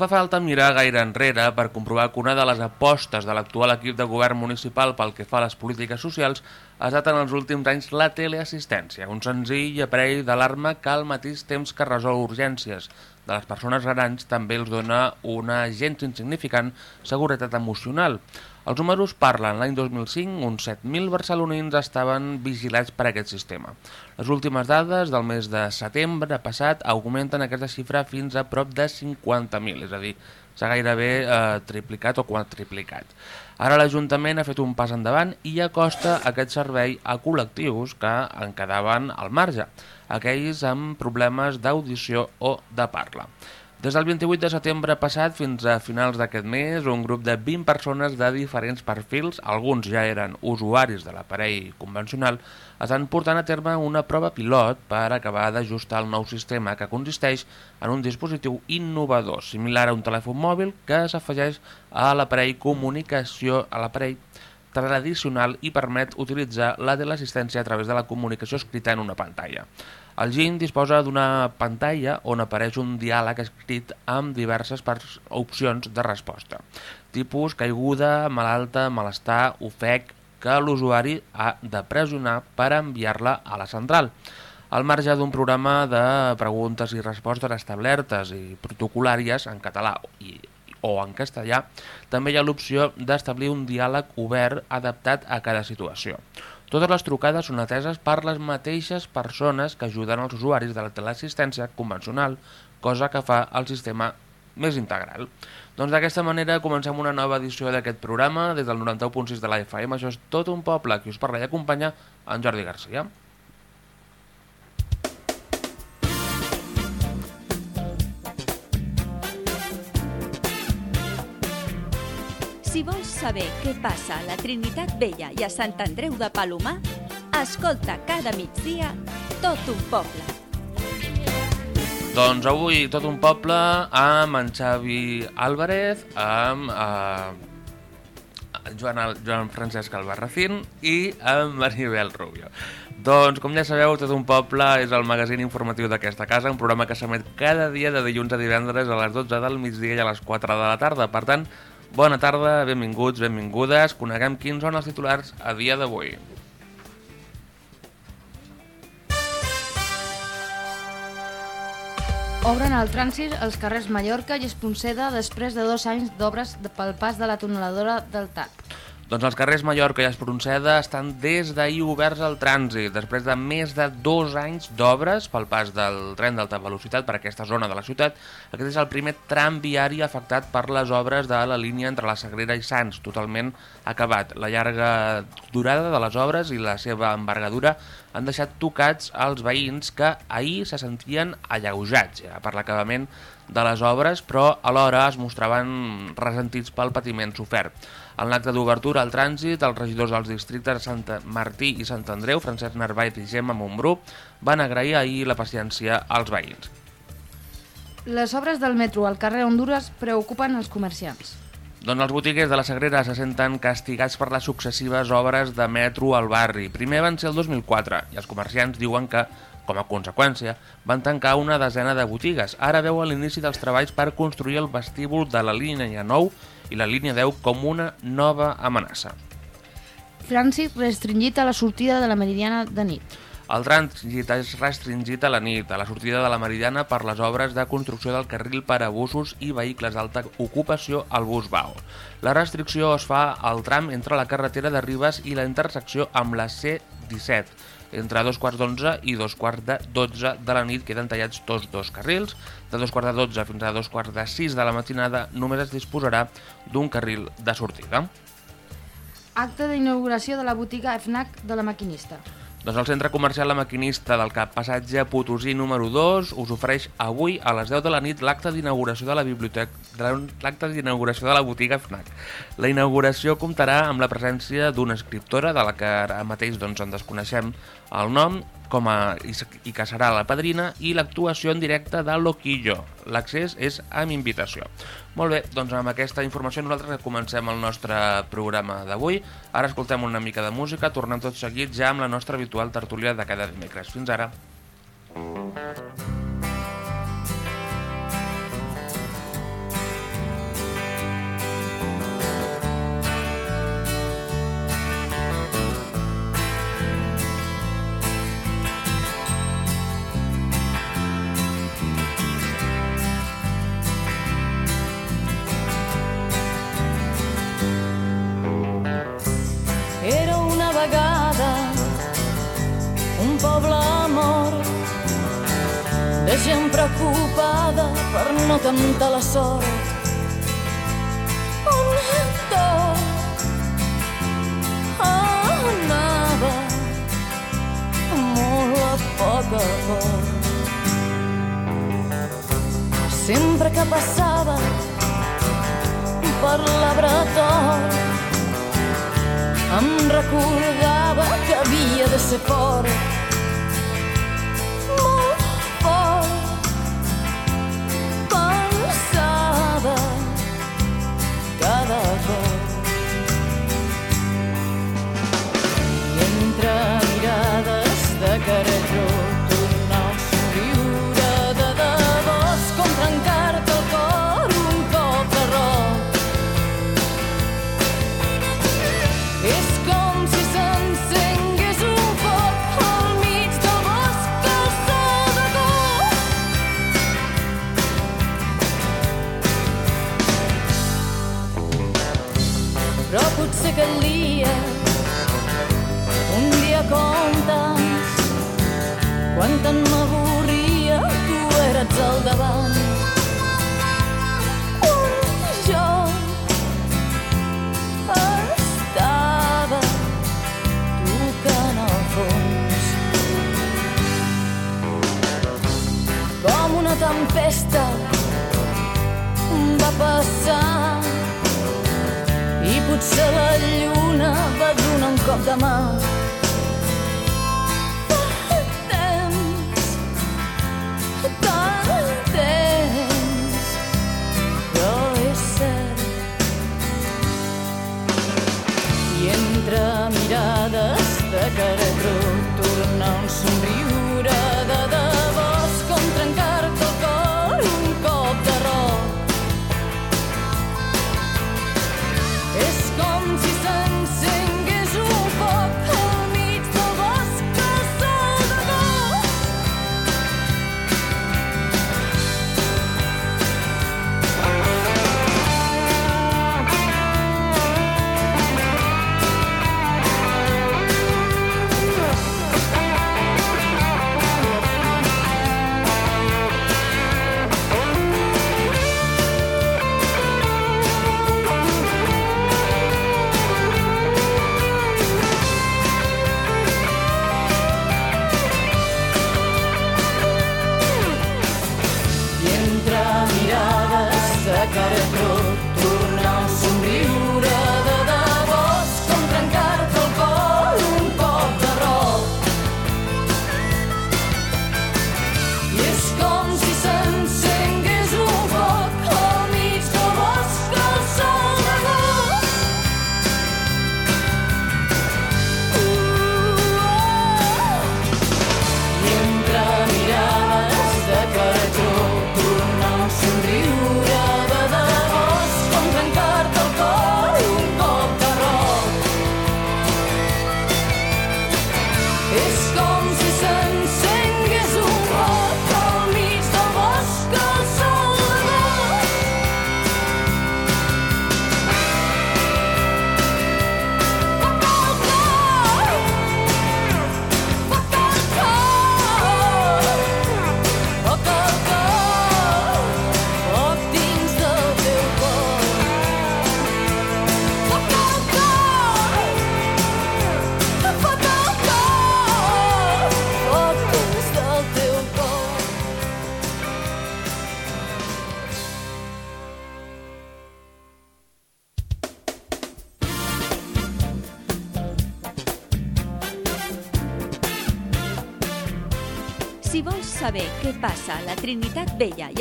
fa falta mirar gaire enrere per comprovar que una de les apostes de l'actual equip de govern municipal pel que fa a les polítiques socials ha estat en els últims anys la teleassistència, un senzill aparell d'alarma que al mateix temps que resol urgències de les persones grans també els dona una gens insignificant seguretat emocional. Els números parlen. L'any 2005, uns 7.000 barcelonins estaven vigilats per aquest sistema. Les últimes dades del mes de setembre passat augmenten aquesta xifra fins a prop de 50.000, és a dir, s'ha gairebé eh, triplicat o quadriplicat. Ara l'Ajuntament ha fet un pas endavant i acosta aquest servei a col·lectius que en quedaven al marge, aquells amb problemes d'audició o de parla. Des del 28 de setembre passat fins a finals d'aquest mes, un grup de 20 persones de diferents perfils, alguns ja eren usuaris de l'aparell convencional, estan portant a terme una prova pilot per acabar d'ajustar el nou sistema que consisteix en un dispositiu innovador, similar a un telèfon mòbil que s'afegeix a l'aparell comunicació a l'aparell tradicional i permet utilitzar la de l'assistència a través de la comunicació escrita en una pantalla. El GIN disposa d'una pantalla on apareix un diàleg escrit amb diverses opcions de resposta. Tipus caiguda, malalta, malestar, ofec, que l'usuari ha de pressionar per enviar-la a la central. Al marge d'un programa de preguntes i respostes establertes i protocolàries en català i, o en castellà, també hi ha l'opció d'establir un diàleg obert adaptat a cada situació. Totes les trucades són ateses per les mateixes persones que ajuden els usuaris de la teleassistència convencional, cosa que fa el sistema més integral. Doncs d'aquesta manera comencem una nova edició d'aquest programa des del 91.6 de la FM. Això és tot un poble, qui us parla i acompanya en Jordi Garcia. Si vols saber què passa a la Trinitat Vella i a Sant Andreu de Palomar, escolta cada migdia tot un poble. Doncs avui tot un poble amb en Xavi Álvarez, amb eh, Joan, Joan Francesc Albarracín i amb Maribel Rubio. Doncs, com ja sabeu, Tot un poble és el magazín informatiu d'aquesta casa, un programa que s'emet cada dia de dilluns a divendres a les 12 del migdia i a les 4 de la tarda. Per tant, Bona tarda, benvinguts, benvingudes. Coneguem quins són els titulars a dia d'avui. Obren el trànsit als carrers Mallorca i Esponceda després de dos anys d'obres pel pas de la tuneladora del TAP. Doncs els carrers Mallorca i Espronceda estan des d'ahir oberts al trànsit, després de més de dos anys d'obres pel pas del tren d'alta velocitat per aquesta zona de la ciutat. Aquest és el primer tram viari afectat per les obres de la línia entre la Sagrera i Sants, totalment acabat. La llarga durada de les obres i la seva envergadura han deixat tocats als veïns que ahir se sentien alleujats ja, per l'acabament de les obres, però alhora es mostraven resentits pel patiment sofert. En l'acte d'obertura al trànsit, els regidors dels districtes de Sant Martí i Sant Andreu, Francesc Narváez i Gemma Montbrú, van agrair ahir la paciència als veïns. Les obres del metro al carrer Honduras preocupen els comerciants. Doncs els botiguers de la Sagrera se senten castigats per les successives obres de metro al barri. Primer van ser el 2004 i els comerciants diuen que, com a conseqüència, van tancar una desena de botigues. Ara veu l'inici dels treballs per construir el vestíbul de la línia 9 i la línia 10 com una nova amenaça. Trànsit restringit a la sortida de la Meridiana de nit. El trànsit és restringit a la nit, a la sortida de la Meridiana per les obres de construcció del carril per a busos i vehicles d'alta ocupació al bus BAO. La restricció es fa al tram entre la carretera de Ribes i la intersecció amb la C-17, entre dos quarts d'onze i dos quarts de dotze de la nit queden tallats tots dos carrils. De dos quarts de dotze fins a dos quarts de sis de la matinada només es disposarà d'un carril de sortida. Acte d'inauguració de la botiga FNAC de la maquinista. Doncs el centre comercial La Maquinista del Cap Passatge Potosí número 2 us ofereix avui a les 10 de la nit l'acte d'inauguració de la biblioteca l'acte d'inauguració de la botiga FNAC. La inauguració comptarà amb la presència d'una escriptora de la que ara mateix doncs, en desconeixem el nom com a, i, que serà la padrina, i l'actuació en directe de Loquillo. L'accés és amb invitació. Molt bé, doncs amb aquesta informació nosaltres comencem el nostre programa d'avui. Ara escoltem una mica de música, tornem tot seguit ja amb la nostra habitual tertúlia de cada dimecres. Fins ara. Temptar la sort. On tot anava molt a poc a poc. Sempre que passava per la bretol em recordava que havia de ser fort quan tant m'avorria tu eres al davant. Quan jo estava tocant el fons. Com una tempesta va passar i potser la lluna va donar un cop de mà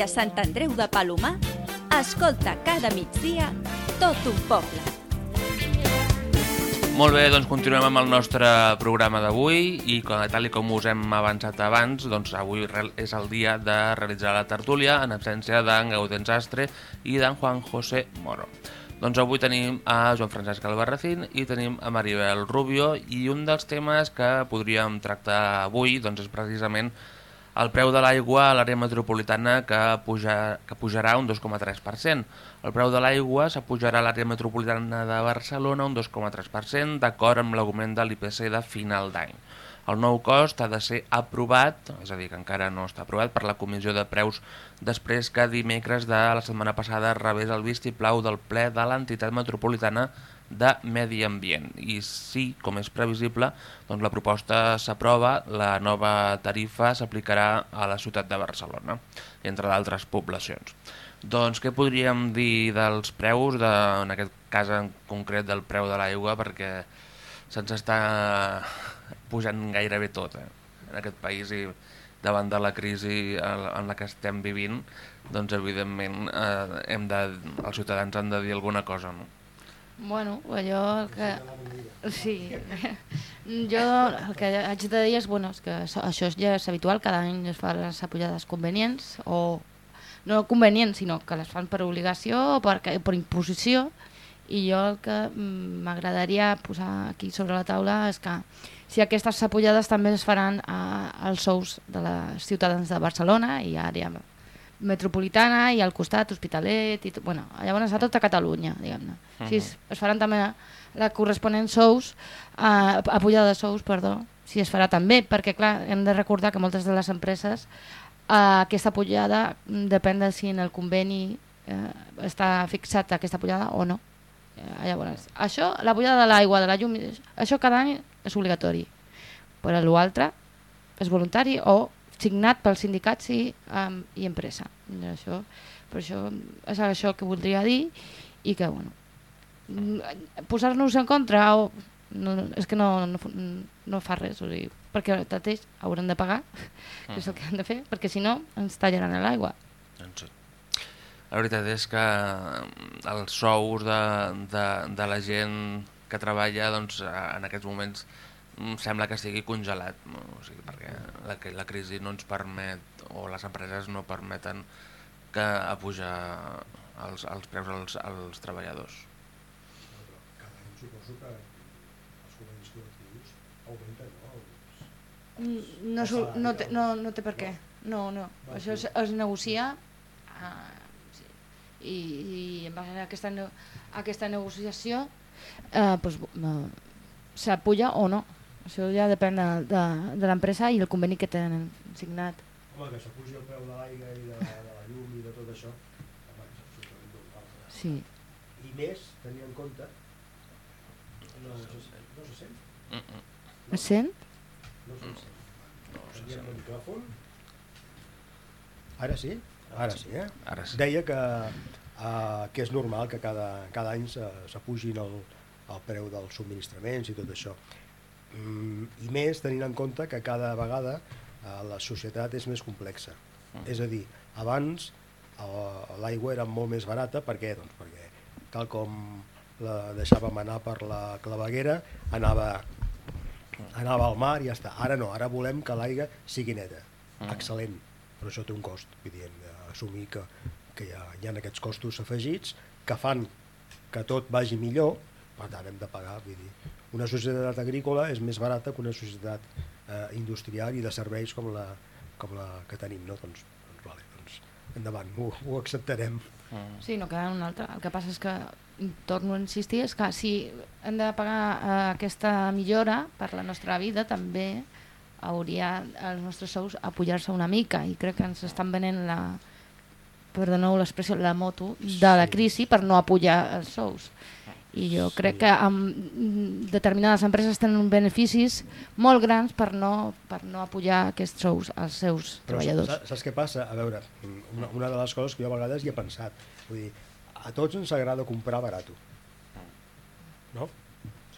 Sant Andreu de Palomar, escolta cada migdia tot un poble. Molt bé, doncs continuem amb el nostre programa d'avui i tal i com us hem avançat abans, doncs avui és el dia de realitzar la tertúlia en absència d'en Gaudens Astre i d'en Juan José Moro. Doncs avui tenim a Joan Francesc Albarracín i tenim a Maribel Rubio i un dels temes que podríem tractar avui doncs és precisament el preu de l'aigua a l'àrea metropolitana que, puja, que pujarà un 2,3%. El preu de l'aigua s'apujarà a l'àrea metropolitana de Barcelona un 2,3%, d'acord amb l'augment de l'IPC de final d'any. El nou cost ha de ser aprovat, és a dir, que encara no està aprovat per la Comissió de Preus després que dimecres de la setmana passada rebés el vistiplau del ple de l'entitat metropolitana de Medi Ambient. I sí, com és previsible, doncs la proposta s'aprova, la nova tarifa s'aplicarà a la ciutat de Barcelona, entre d'altres poblacions. Doncs què podríem dir dels preus, de, en aquest cas en concret del preu de l'aigua, perquè se'ns està pujant gairebé tot eh, en aquest país i davant de la crisi en la que estem vivint, doncs evidentment eh, hem de, els ciutadans han de dir alguna cosa. No? Bueno, allò que... Sí, jo el que haig de dir és, bueno, és que això ja és habitual, cada any es fan les apujades convenients, o no convenients, sinó que les fan per obligació o per, per imposició, i jo el que mm, m'agradaria posar aquí sobre la taula és que si aquestes apujades també es faran a, als sous de les ciutadans de Barcelona i àrea metropolitana i al costat Hospitalet i bueno, llavors a tota Catalunya diguem-ne. Uh -huh. Si es, es faran també la corresponent sous eh, apujada de sous, perdó si es farà també, perquè clar, hem de recordar que moltes de les empreses eh, aquesta pujada depèn de si en el conveni eh, està fixat aquesta pujada o no. Eh, llavors, això, la pujada de l'aigua, de la llum, això cada any és obligatori, però l'altre és voluntari o signat pels sindicats i, um, i empresa. Això, per això és això que voldria dir i que, bueno, posar-nos en contra o, no, és que no, no, no fa res, o sigui, perquè tateix hauran de pagar, que és el que han de fer, perquè si no ens tallaran l'aigua. Doncs. La veritat és que mm, els sous de, de, de la gent que treballa doncs, en aquests moments mm, sembla que estigui congelat, no? o sigui, perquè la, la crisi no ens permet, o les empreses no permeten que a pujar els, els preus als, als treballadors. Cada any suposo que els convenis col·lectius augmenten, no? Mm, no, no, té, no, no té per què. No, no. Això es, es negocia eh, i, i en base a aquesta, a aquesta negociació eh, pues, eh, s'apuja o no. Això ja depèn de, de, de l'empresa i el conveni que tenen signat. Home, que s'apugi el preu de l'aigua i de, de la llum i de tot això, home, és absolutament normal. Sí. I més, tenir en compte, no, no, se, no se sent. Mm -mm. Es sent? No se sent. No, se sent. el micròfon. Ara sí? Ara sí, eh? Ara sí. Deia que, uh, que és normal que cada, cada any s'apugin el, el preu dels subministraments i tot això. Mm, I més tenint en compte que cada vegada uh, la societat és més complexa. Mm. És a dir, abans uh, l'aigua era molt més barata, per què? Doncs perquè tal com la deixàvem anar per la claveguera, anava, anava al mar i ja està. Ara no, ara volem que l'aigua sigui neta, mm. excel·lent, però això té un cost, vull dir, assumir que, que hi, ha, hi ha aquests costos afegits que fan que tot vagi millor, per tant hem de pagar, vull dir, una societat agrícola és més barata que una societat eh, industrial i de serveis com la, com la que tenim, no? Doncs, doncs, vale, doncs endavant, ho, ho acceptarem. Mm. Sí, no queda un altre. El que passa és que, torno a insistir, és que si hem de pagar eh, aquesta millora per la nostra vida, també hauria els nostres sous a pujar-se una mica i crec que ens estan venent la, per de nou l'expressió, la moto de la crisi per no apujar els sous. I jo sí. crec que amb determinades empreses tenen beneficis molt grans per no, per no apujar aquests sous als seus Però treballadors. Saps, saps què passa? A veure, una, una de les coses que jo a vegades hi he pensat, vull dir, a tots ens agrada comprar barat. No?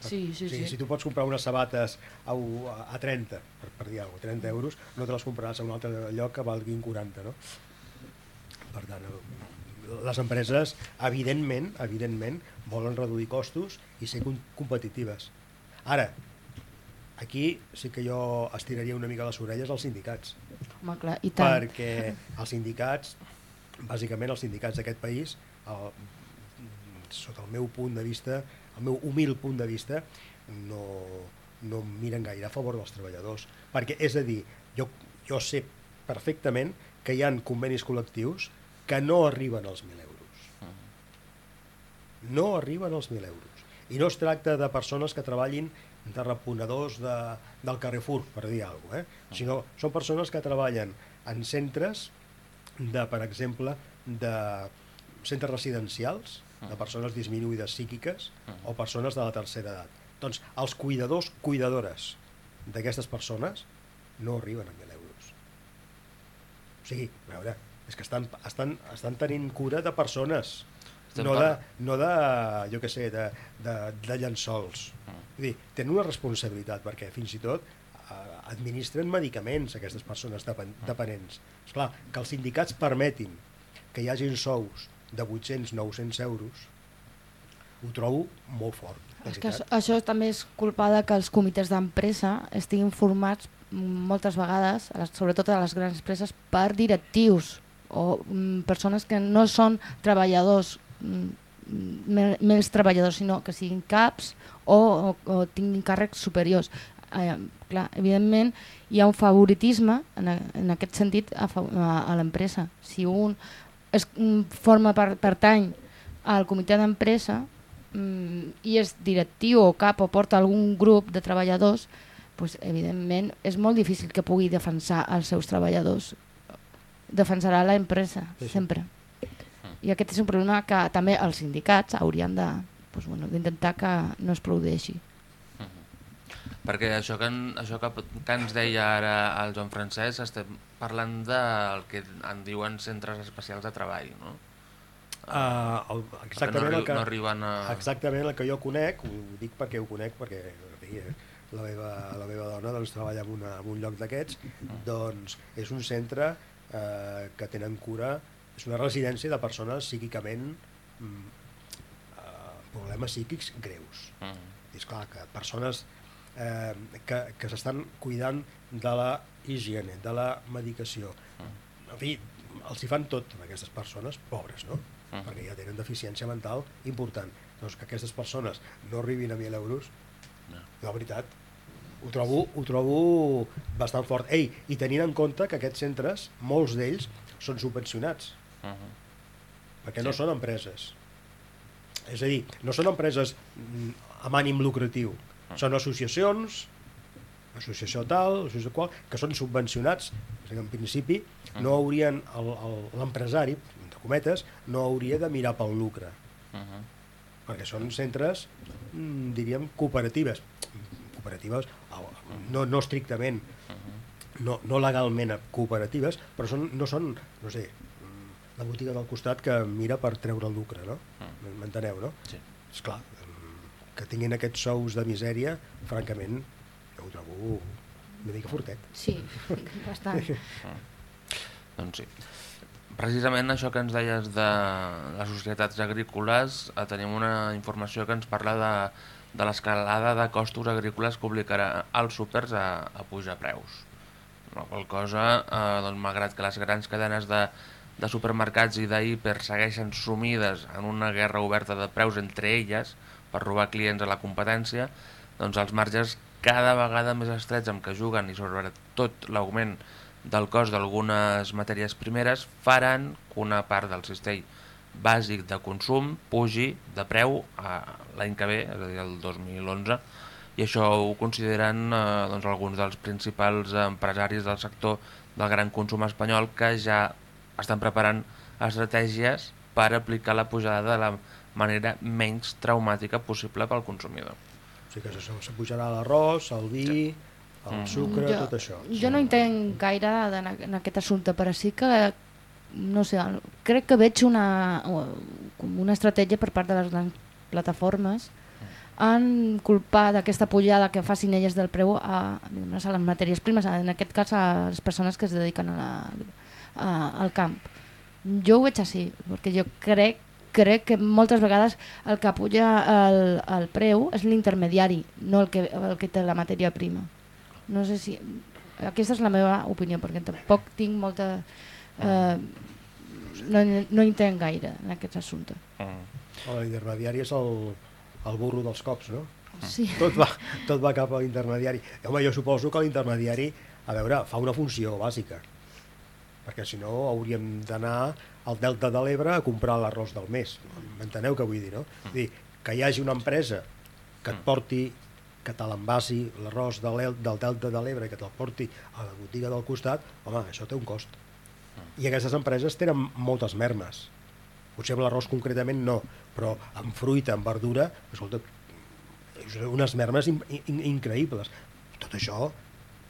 Sí, sí, sí. Si tu pots comprar unes sabates a, a 30, per, per dir alguna cosa, 30 euros, no te les compraràs a un altre lloc que valguin 40, no? Per tant, les empreses, evidentment, evidentment, volen reduir costos i ser competitives. Ara, aquí sí que jo estiraria una mica les orelles als sindicats. Home, clar, i tant. Perquè els sindicats, bàsicament els sindicats d'aquest país, el, sota el meu punt de vista, el meu humil punt de vista, no, no miren gaire a favor dels treballadors. Perquè, és a dir, jo, jo sé perfectament que hi han convenis col·lectius que no arriben als 1.000 euros. No arriben als 1.000 euros. I no es tracta de persones que treballin de reponedors de, del Carrefour, per dir alguna cosa, eh? sinó són persones que treballen en centres de, per exemple, de centres residencials, de persones disminuïdes psíquiques o persones de la tercera edat. Doncs els cuidadors, cuidadores d'aquestes persones no arriben a 1.000 euros. O sigui, a veure, és que estan, estan, estan tenint cura de persones, Estem no de, no de, jo què sé, de, de, de llençols. Vull dir, tenen una responsabilitat, perquè fins i tot eh, administren medicaments aquestes persones depen dependents. Esclar, que els sindicats permetin que hi hagin sous de 800-900 euros, ho trobo molt fort. És que això, això també és culpa de que els comitès d'empresa estiguin formats mm, moltes vegades, sobretot a les grans empreses, per directius o mm, persones que no són treballadors, mm, treballadors, sinó que siguin caps o, o, o tinguin càrrecs superiors. Eh, clar, evidentment hi ha un favoritisme en, a, en aquest sentit a, a, a l'empresa. Si un es, mm, forma per, pertany al comitè d'empresa mm, i és directiu o cap o porta algun grup de treballadors, pues, evidentment és molt difícil que pugui defensar els seus treballadors. Defensarà l'empresa, Sí, sí. sempre. I aquest és un problema que també els sindicats haurien de pues, bueno, d'intentar que no es produeixi. Perquè això que, això que, que ens deia ara el Joan Francesc, estem parlant del que en diuen centres especials de treball, no? Uh, el, exactament, no, el que, no arriben a... exactament el que jo conec, ho dic perquè ho conec, perquè eh, la meva, la meva dona doncs, treballa en, una, en un lloc d'aquests, doncs és un centre eh, que tenen cura, és una residència de persones psíquicament mm, eh, problemes psíquics greus. Mm. És clar que persones eh, que, que s'estan cuidant de la higiene, de la medicació. En fi, els hi fan tot a aquestes persones, pobres, no? Mm. Perquè ja tenen deficiència mental important. Doncs que aquestes persones no arribin a 1.000 euros, No. la veritat, ho trobo, ho trobo bastant fort. Ei, i tenint en compte que aquests centres, molts d'ells, són subvencionats, Mhm. perquè no Sí. són empreses. És a dir, no són empreses mm, amb ànim lucratiu, són associacions, associació tal, associació qual, que són subvencionats. O sigui, en principi, no haurien, el- el- l'empresari, entre cometes, no hauria de mirar pel lucre, Mhm. perquè són centres, mm, diríem, cooperatives. Cooperatives, no, no estrictament, no, no legalment cooperatives, però són, no són, no sé, mm, la botiga del costat que mira per treure el lucre, no? M'enteneu, no? Sí. Esclar, mm, que tinguin aquests sous de misèria, francament, jo ho trobo una mica fortet. Sí, bastant. Doncs sí. Precisament això que ens deies de les societats agrícoles, eh, tenim una informació que ens parla de, de l'escalada de costos agrícoles que obligarà als súpers a, a pujar preus. La qual cosa, eh, doncs, malgrat que les grans cadenes de, de supermercats i d'hiper segueixen sumides en una guerra oberta de preus entre elles per robar clients a la competència, doncs els marges cada vegada més estrets amb què juguen i sobretot l'augment del cost d'algunes matèries primeres faran que una part del cistell bàsic de consum pugi de preu a l'any que ve, és a dir, el 2011, i això ho consideren eh, doncs, alguns dels principals empresaris del sector del gran consum espanyol que ja estan preparant estratègies per aplicar la pujada de la manera menys traumàtica possible pel consumidor. O sigui que se, se pujarà l'arròs, el vi, el sucre, jo, tot això. Jo no entenc gaire en, en aquest assumpte, però sí que no sé, crec que veig una, com una estratègia per part de les grans plataformes en culpar d'aquesta pujada que facin elles del preu a, a les matèries primes, en aquest cas a les persones que es dediquen a la, a, al camp. Jo ho veig així, perquè jo crec crec que moltes vegades el que puja el, el preu és l'intermediari, no el que, el que té la matèria prima. No sé si... Aquesta és la meva opinió, perquè tampoc tinc molta... Eh, no, no entenc gaire en aquest assumpte. Mm. L'intermediari és el, el burro dels cops, no? Sí. Tot va, tot va cap a l'intermediari. Home, jo suposo que l'intermediari, a veure, fa una funció bàsica, perquè si no hauríem d'anar al Delta de l'Ebre a comprar l'arròs del mes. M'enteneu què vull dir, no? Vull dir, que hi hagi una empresa que et porti que te l'envasi l'arròs de del Delta de l'Ebre que te'l porti a la botiga del costat, home, això té un cost. I aquestes empreses tenen moltes mermes. Potser amb l'arròs concretament no, però amb fruita, amb verdura, escolta, unes mermes in, in, increïbles. Tot això,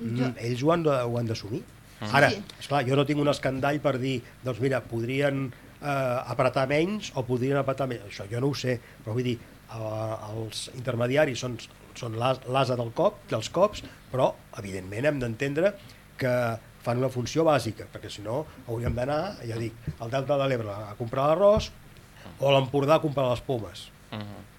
jo... ells ho han de- ho han d'assumir. Ara, Sí. esclar, jo no tinc un escandall per dir, doncs mira, podrien eh, apretar menys o podrien apretar més. Això jo no ho sé, però vull dir, eh, els intermediaris són, són l'as- l'asa del cop, dels cops, però evidentment hem d'entendre que fan una funció bàsica, perquè si no hauríem d'anar, ja dic, al Delta de l'Ebre a comprar l'arròs o a l'Empordà a comprar les pomes.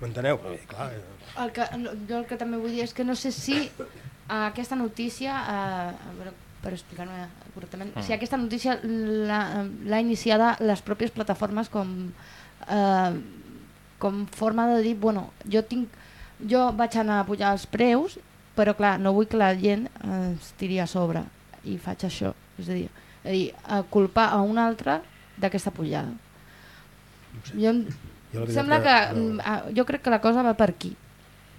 M'enteneu? Perquè, clar, eh, El que, no, jo el que també vull dir és que no sé si uh, aquesta notícia, uh, veure, per explicar-me correctament, si aquesta notícia l'ha iniciada les pròpies plataformes com, uh, com forma de dir, bueno, jo tinc jo vaig anar a pujar els preus, però clar, no vull que la gent eh, es tiri a sobre i faig això, és a dir, és a dir a culpar a un altre d'aquesta pujada. no sé. Jo, Jo sembla que que, no. mm, ah, jo crec que la cosa va per aquí.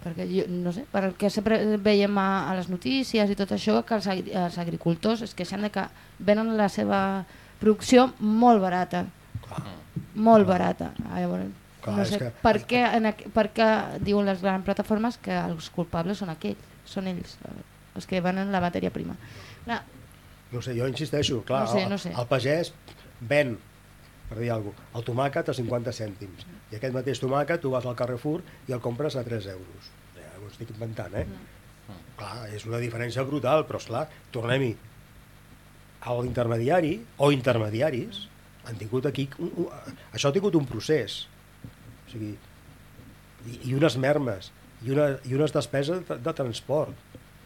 Perquè jo, no sé, per el que sempre veiem a, a les notícies i tot això que els, els agricultors es queixen de que venen la seva producció molt barata. Molt barata. Ah, llavors, Clar, no sé que- per, què en, per què diuen les grans plataformes que els culpables són aquells són ells, eh, els que venen la matèria prima. Clar, No sé, jo insisteixo, clar, No sé, no sé. el pagès ven, per dir alguna cosa, el tomàquet a 50 cèntims. I aquest mateix tomàquet tu vas al Carrefour i el compres a 3 euros. Ja ho estic inventant, eh? Clar, és una diferència brutal, però esclar, tornem-hi. L'intermediari, o intermediaris, han tingut aquí... Un, un, això ha tingut un procés. O sigui, i, i unes mermes, i, una, i unes despeses de, de transport.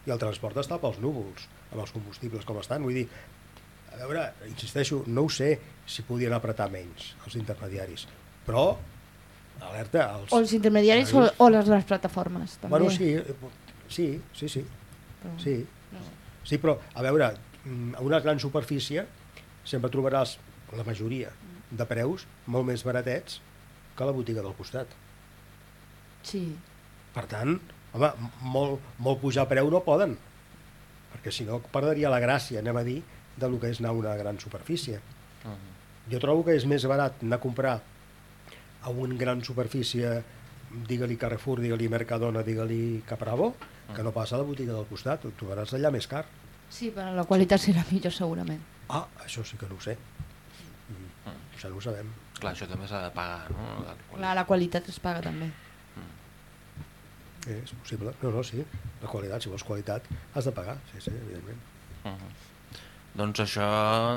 I el transport està pels núvols, amb els combustibles com estan. Vull dir, a veure, insisteixo, no ho sé si podien apretar menys els intermediaris, però, alerta, els... o els intermediaris o, o les, les plataformes també. Bueno, sí, sí, sí, sí, Però- sí. Sí, però, a veure, mm, a una gran superfície sempre trobaràs la majoria de preus molt més baratets que la botiga del costat. sí. Per tant, home, molt, molt pujar preu no poden, perquè si no perdria la gràcia, anem a dir, de lo que és anar a una gran superfície. Jo trobo que és més barat anar a comprar a una gran superfície, digue-li Carrefour, digue-li Mercadona, digue-li Capravo, que no passa a la botiga del costat, ho trobaràs allà més car. sí, però la qualitat serà millor segurament Ah, això sí que no ho sé. Mm. Això no ho sabem. Clar, això també s'ha de pagar, no? La qualitat. la, la qualitat es paga també és possible. No, no, sí. La qualitat, si vols qualitat, has de pagar. Sí, sí, evidentment. Doncs això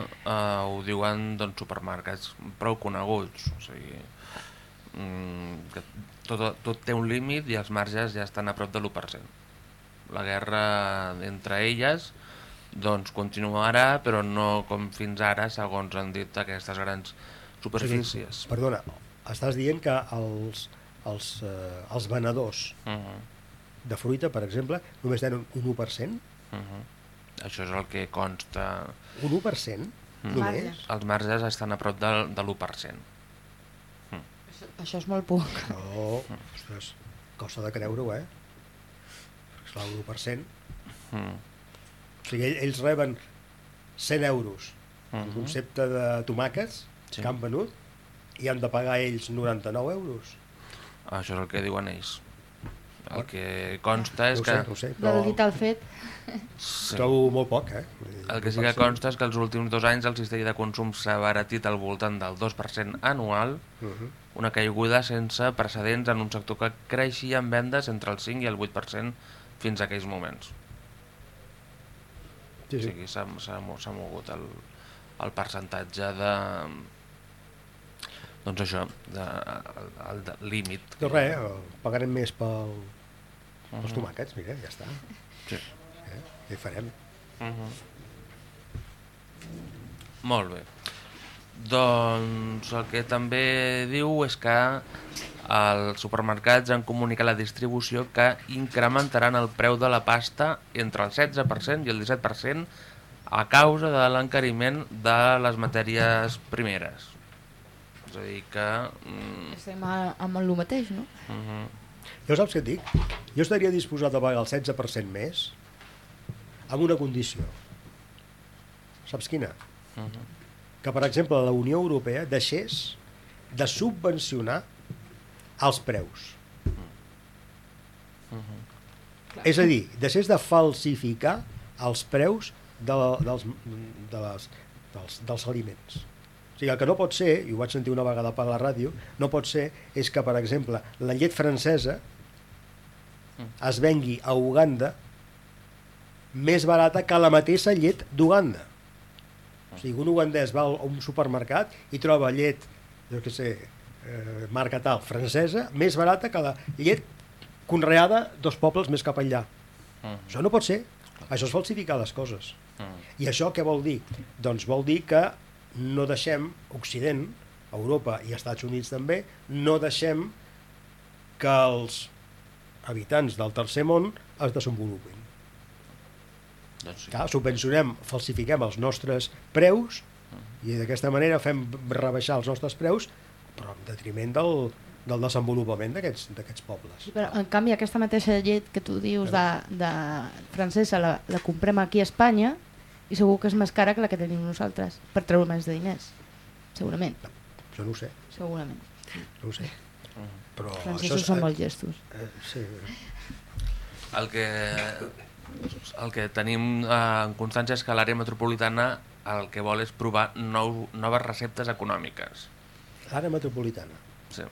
eh, ho diuen doncs, supermercats prou coneguts, o sigui, mm, que tot, tot té un límit i els marges ja estan a prop de l'1%. La guerra entre elles doncs continuarà, però no com fins ara, segons han dit aquestes grans superfícies. Perdona, estàs dient que els, els, eh, els venedors Uh -huh, de fruita, per exemple, només tenen un 1%? uh -huh. Això és el que consta. Un 1%? Mm. Només? Els marges estan a prop de, de l'1%. això, això és molt poc No, ostres, costa de creure-ho, eh? Perquè, esclar, un 1%. Mm. O sigui, ell- ells reben 100 euros en Mhm. concepte de tomàquets Sí. que han venut i han de pagar ells 99 euros. Això és el que diuen ells. El que consta és no ho que... sé, no ho sé, del però dit al fet Sí. trobo molt poc, eh? El que sí que 1%. consta és que els últims dos anys el cistell de consum s'ha baratit al voltant del 2% anual, Mhm. una caiguda sense precedents en un sector que creixia en vendes entre el 5 i el 8% fins a aquells moments. Sí, O sí. sigui, s'ha mo- s'ha mogut el, el percentatge de... Doncs això, de, el, el límit. Doncs res, eh, pagarem més pel, Mhm. pels tomàquets, mira, ja està. Sí. Eh? Què hi farem? Molt bé. Doncs el que també diu és que els supermercats han comunicat a la distribució que incrementaran el preu de la pasta entre el 16% i el 17% a causa de l'encariment de les matèries primeres. És a dir que... Mm, estem a, amb el mateix no? uh -huh. Jo saps què et dic? Jo estaria disposat a pagar el 16% més amb una condició. Saps quina? Que, per exemple, la Unió Europea deixés de subvencionar els preus. És a dir, deixés de falsificar els preus de, la, dels, de les, dels, dels aliments. Sigui, el que no pot ser, i ho vaig sentir una vegada per la ràdio, no pot ser és que, per exemple, la llet francesa es vengui a Uganda més barata que la mateixa llet d'Uganda. O sigui, un ugandès va a un supermercat i troba llet, jo què sé, eh, marca tal, francesa, més barata que la llet conreada dos pobles més cap enllà. Mm. Això no pot ser. Això és falsificar les coses. Mm. I això què vol dir? Doncs vol dir que no deixem, Occident, Europa i Estats Units també, no deixem que els habitants del tercer món es desenvolupin. Doncs sí. Clar, subvencionem, falsifiquem els nostres preus i d'aquesta manera fem rebaixar els nostres preus però en detriment del, del desenvolupament d'aquests d'aquests pobles. Però en canvi aquesta mateixa llet que tu dius de, de francesa la, la comprem aquí a Espanya i segur que és més cara que la que tenim nosaltres per treure més de diners. Segurament, Això no ho sé, segurament. no ho sé. Però Els això francesos és, són molt llestos. eh, sí, El que, el que tenim eh, en constància és que l'àrea metropolitana el que vol és provar nou, noves receptes econòmiques. l'àrea metropolitana. Sí.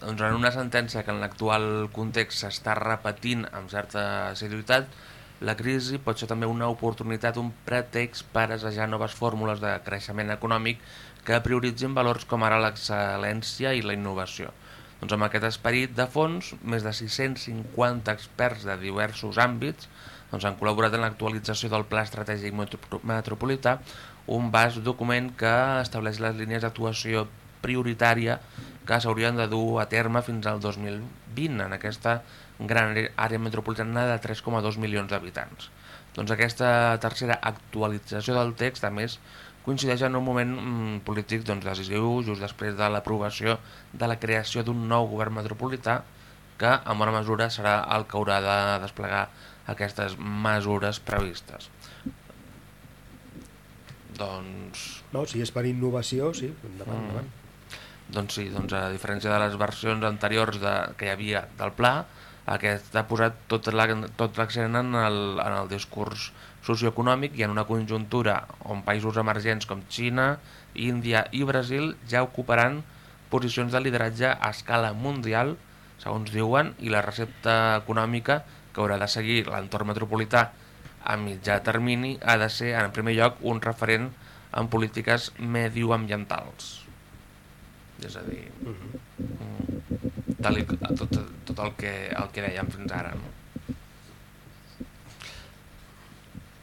Doncs en una sentència que en l'actual context s'està repetint amb certa seriositat, la crisi pot ser també una oportunitat, un pretext per assajar noves fórmules de creixement econòmic que prioritzin valors com ara l'excel·lència i la innovació. Doncs amb aquest esperit de fons, més de 650 experts de diversos àmbits doncs han col·laborat en l'actualització del Pla Estratègic Metro- Metropolità, un vast document que estableix les línies d'actuació prioritària que s'haurien de dur a terme fins al 2020 en aquesta gran àrea metropolitana de 3,2 milions d'habitants. Doncs aquesta tercera actualització del text, a més, coincideix en un moment mm, polític doncs, decisiu just després de l'aprovació de la creació d'un nou govern metropolità que en bona mesura serà el que haurà de desplegar aquestes mesures previstes. Doncs No, si és per innovació, sí, endavant, Mm. endavant. Doncs sí, doncs a diferència de les versions anteriors de, que hi havia del pla, aquest ha posat tot la- l'accent en, el, en el discurs socioeconòmic i en una conjuntura on països emergents com Xina, Índia i Brasil ja ocuparan posicions de lideratge a escala mundial, segons diuen, i la recepta econòmica que haurà de seguir l'entorn metropolità a mitjà termini ha de ser, en primer lloc, un referent en polítiques medioambientals. És a dir, mm, tal i, tot, tot el, que, el que dèiem fins ara. No?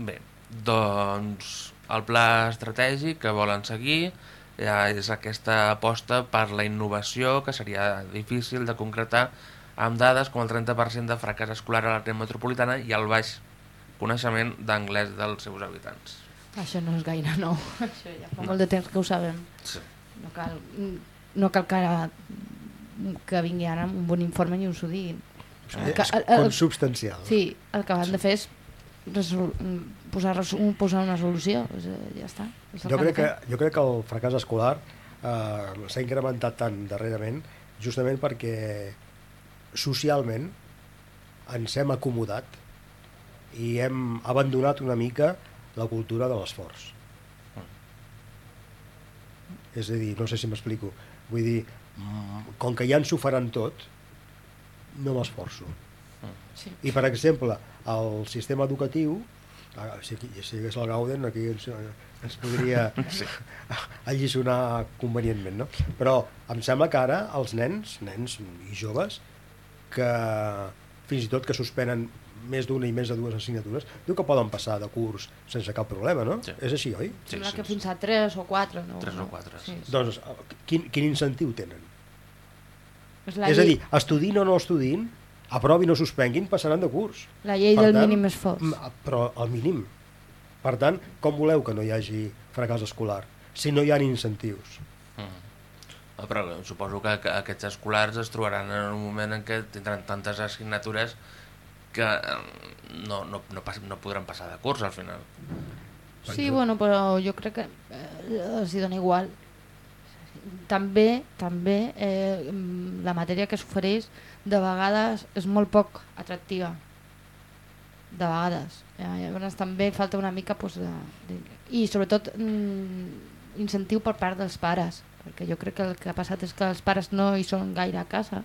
Bé, doncs el pla estratègic que volen seguir ja és aquesta aposta per la innovació que seria difícil de concretar amb dades com el 30% de fracàs escolar a l'àrea metropolitana i el baix coneixement d'anglès dels seus habitants. Això no és gaire nou, això ja fa molt de temps que ho sabem. Sí. No cal, no cal que, que vingui ara un bon informe i us ho diguin. El que- És el- el- consubstancial. Sí, el que han de fer és resol, posar, resol, posar una solució, eh, ja està. És Jo crec, que, jo crec que el fracàs escolar eh, s'ha incrementat tant darrerament justament perquè socialment ens hem acomodat i hem abandonat una mica la cultura de l'esforç. És a dir, no sé si m'explico, vull dir, mm, com que ja ens ho faran tot, no m'esforço. Sí. I, per exemple, el sistema educatiu, ah, si, si hagués el Gauden, aquí ens, ens podria sí. alliçonar convenientment, no? Però em sembla que ara els nens, nens i joves, que fins i tot que suspenen més d'una i més de dues assignatures, diu que poden passar de curs sense cap problema, no? Sí. És així, oi? Sí, Sembla sí, que sí. fins a 3 o 4. No, Tres o quatre, Sí. sí. Doncs quin, quin incentiu tenen? És, la és a dir, estudin o no estudin, aprovin o suspenguin, passaran de curs. la llei Per del tant, mínim esforç. Però al mínim. Per tant, com voleu que no hi hagi fracàs escolar si no hi ha incentius? Mm. Ah, Però suposo que que aquests escolars es trobaran en un moment en què tindran tantes assignatures que eh, no, no, no, pas, no podran passar de curs al final. Sí, bueno, però jo crec que eh, els hi dona igual. També, també eh, la matèria que s'ofereix de vegades és molt poc atractiva. De vegades. Eh, llavors també falta una mica pues, de, de, i sobretot mm, incentiu per part dels pares, perquè jo crec que el que ha passat és que els pares no hi són gaire a casa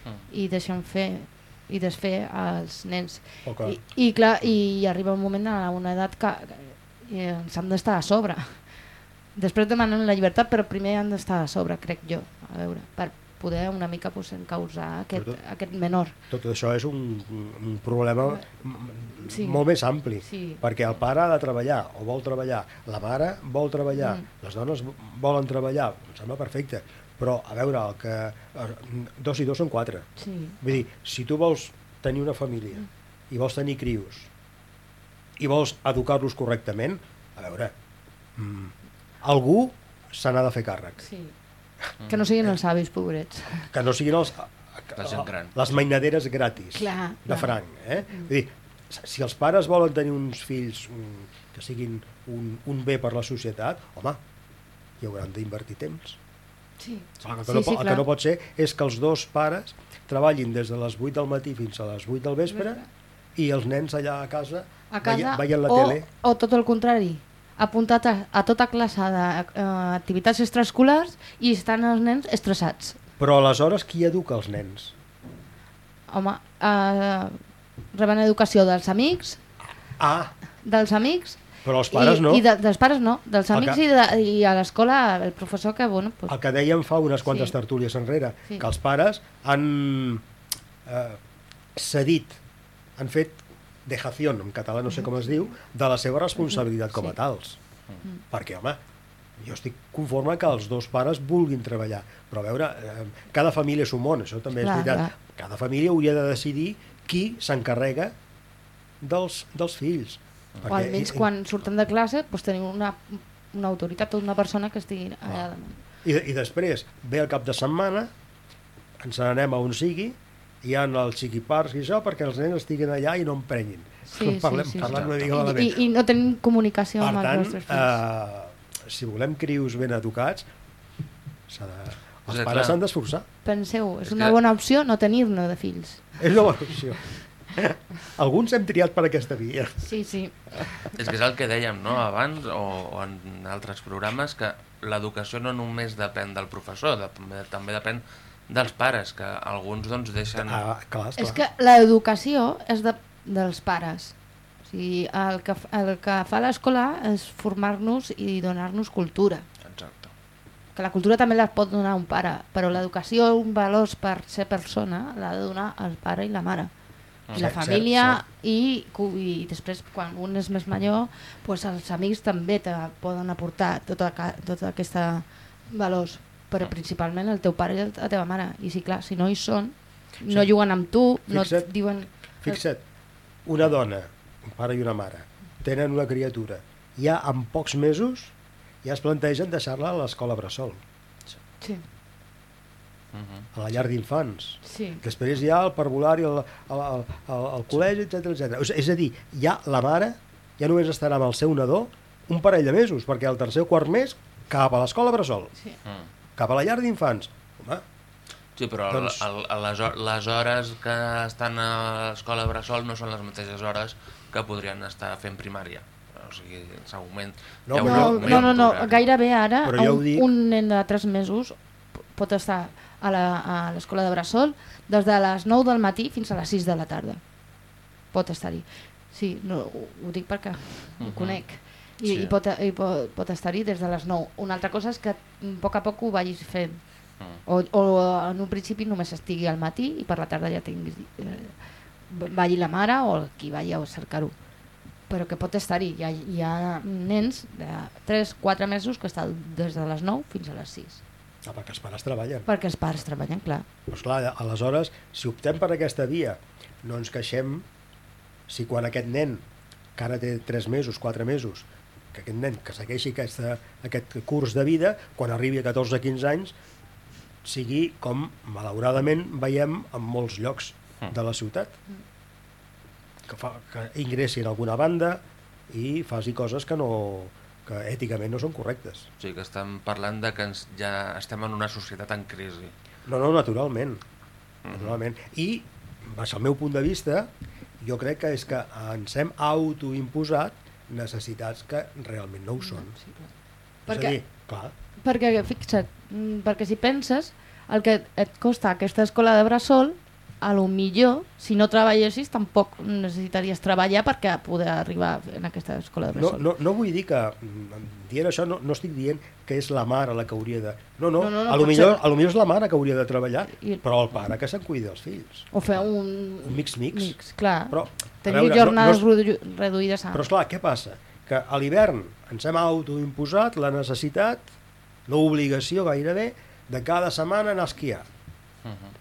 Mm. i deixen fer i desfer als nens. O que- I, i clar, i arriba un moment a una edat que, eh, ens han d'estar a sobre. Després demanen la llibertat, però primer han d'estar a sobre, crec jo, a veure, per poder una mica pues, encausar aquest, Sobretot- aquest menor. Tot això és un, un problema Sí. molt més ampli, Sí. perquè el pare ha de treballar o vol treballar, la mare vol treballar, Mm. les dones volen treballar, em sembla perfecte, però a veure, el que, eh, dos i dos són quatre. Sí. Vull dir, si tu vols tenir una família i vols tenir crios i vols educar-los correctament, a veure, mm, algú se n'ha de fer càrrec. sí. Que no siguin els avis, pobrets. Que no siguin els, La gent gran. les mainaderes gratis, Clar, de clar. franc. Eh? Vull dir, si els pares volen tenir uns fills mm, que siguin un, un bé per la societat, home, hi hauran d'invertir temps. Sí, El que, sí, no, sí, el que no pot ser és que els dos pares treballin des de les 8 del matí fins a les 8 del vespre i els nens allà a casa, a casa veien, la o, tele. o tot el contrari apuntat a, a tota classe d'activitats extraescolars i estan els nens estressats. Però aleshores qui educa els nens? home, eh, reben educació dels amics. Ah, dels amics però els pares i, no. i de, dels pares no, dels El amics que- i, de, i a l'escola el professor que bueno, pues, El que dèiem fa unes quantes Sí. tertúlies enrere, Sí. que els pares han eh, cedit, han fet dejació, en català no sé com es diu, de la seva responsabilitat com a Sí. tals. Perquè, home, jo estic conforme que els dos pares vulguin treballar, però a veure, eh, cada família és un món, això també Clar, és veritat. clar. Cada família hauria de decidir qui s'encarrega dels, dels fills. O almenys quan surten de classe pues, tenim una, una autoritat o una persona que estigui allà damunt I, I després ve el cap de setmana, ens n'anem a on sigui, hi ha els xiquiparcs i això perquè els nens estiguin allà i no emprenyin. sí, parlem, sí, sí, parlant sí. una mica I, malament. i, i no tenim comunicació Per amb els tant, nostres fills eh, si volem crios ben educats, s'ha de, els pares s'han d'esforçar. penseu, és És una que- bona opció no tenir-ne de fills És una bona opció. Alguns hem triat per aquesta via. sí, sí, És que és el que dèiem no? abans o, o en altres programes, que l'educació no només depèn del professor, de, també, depèn dels pares, que alguns doncs deixen... Ah, clar, esclar. És que l'educació és de, dels pares. O sigui, el que, el que fa l'escola és formar-nos i donar-nos cultura. Exacte. Que la cultura també la pot donar un pare, però l'educació, un valors per ser persona, l'ha de donar el pare i la mare. I la Cert, família cert, I, cu- i després quan un és més major pues els amics també te poden aportar tota, tota aquesta valors. Però principalment el teu pare i el- la teva mare. I si clar, si no hi són no Sí. juguen amb tu, no et Fixa't. diuen Fixa't, una dona, un pare i una mare, tenen una criatura, ja en pocs mesos ja es plantegen deixar-la a l'escola Bressol, sí, Uh -huh. a la llar d'infants. sí, Després hi ha el parvulari, el, el, el, el, el col·legi, etc etc. És a dir, ja la mare ja només estarà amb el seu nadó un parell de mesos, perquè el tercer o quart mes cap a l'escola Bressol, sí. Mm. cap a la llar d'infants. Home, Sí, però Doncs- el, el, les, les hores que estan a l'escola Bressol no són les mateixes hores que podrien estar fent primària. O sigui, s'augment... No, No, no, no, no, gairebé ara un, dic. un nen de 3 mesos pot estar a la- a l'escola de Bressol des de les 9 del matí fins a les 6 de la tarda. Pot estar-hi. Sí, no, ho, ho dic perquè ho Mhm. conec. I, Sí. i, pot, i pot, pot estar-hi des de les 9. Una altra cosa és que a poc a poc ho vagis fent. Mm. O, o en un principi només estigui al matí i per la tarda ja tinguis eh, vagi la mare o qui vagi a cercar-ho però que pot estar-hi hi, ha, hi ha nens de 3-4 mesos que estan des de les 9 fins a les 6 ah, perquè els pares treballen. perquè els pares treballen, clar. Doncs clar, aleshores, si optem per aquesta via, no ens queixem si quan aquest nen, que ara té 3 mesos, 4 mesos, que aquest nen que segueixi aquesta, aquest curs de vida, quan arribi a 14-15 anys, sigui com malauradament veiem en molts llocs de la ciutat. Que, fa, que ingressi en alguna banda i faci coses que no que èticament no són correctes. O sigui que estem parlant de que ens, ja estem en una societat en crisi. no, no, naturalment. Naturalment. I baix el meu punt de vista jo crec que és que ens hem autoimposat necessitats que realment no ho són. Perquè- és a dir, clar, Perquè, fixa't, mm, perquè si penses, el que et costa aquesta escola de bressol, a lo millor, si no treballessis, tampoc necessitaries treballar perquè poder arribar en aquesta escola de no, bressol. no, no vull dir que mm, dient això no, no estic dient que és la mare la que hauria de... No, no, No, no, no, a, lo millor, ser- a lo millor és la mare que hauria de treballar, I- però el pare que se'n cuidi dels fills. O fer un... Un mix-mix. mix clar. Però, Tenir veure, no- jornades no redu- reduïdes a... Però esclar, què passa? Que a l'hivern ens hem autoimposat la necessitat, l'obligació gairebé, de cada setmana anar a esquiar. Anar a